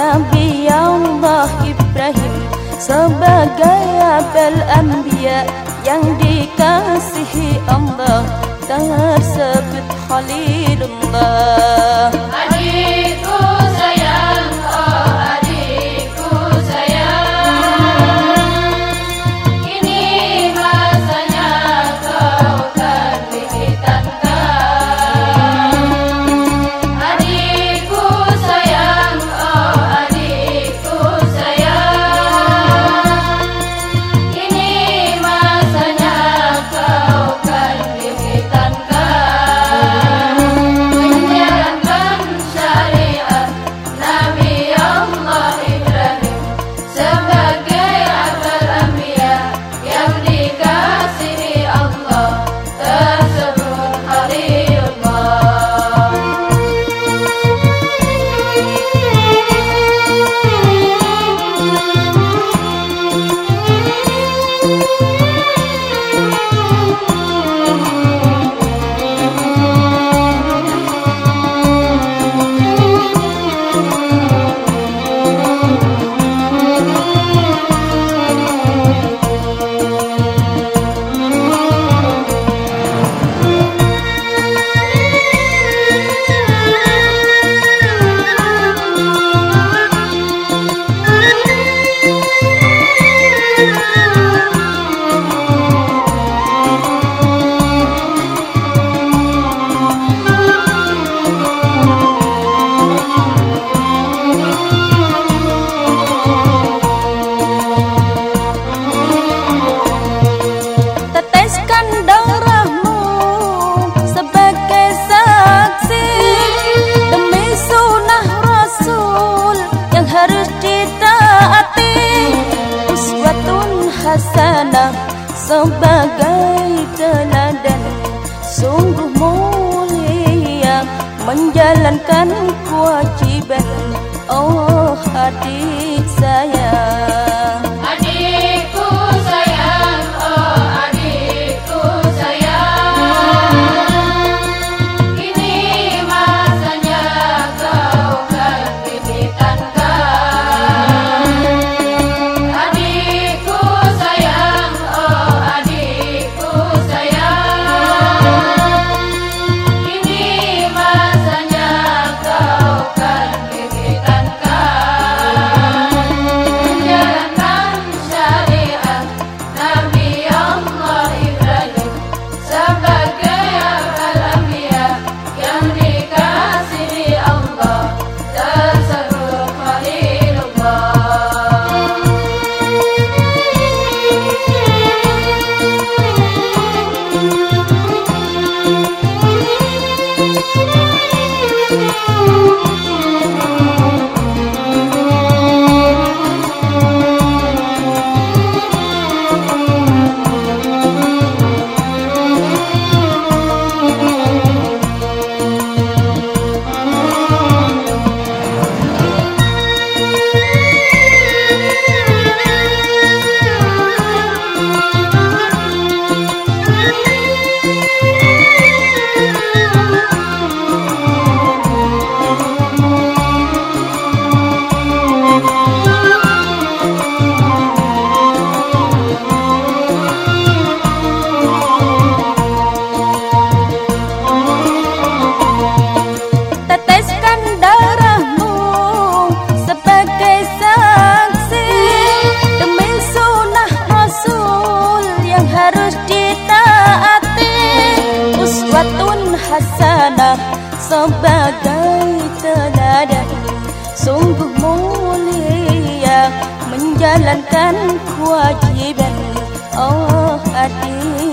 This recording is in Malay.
Nabi Allah Ibrahim Sebagai akal anbiya Yang dikasihi Allah Tersebut Khalilullah Khalilullah. sebagai teladan. Sungguh mulia menjalankan kewajiban. Oh hadirin. bagai teladan Sungguh mulia menjalankan kewajiban. Oh adik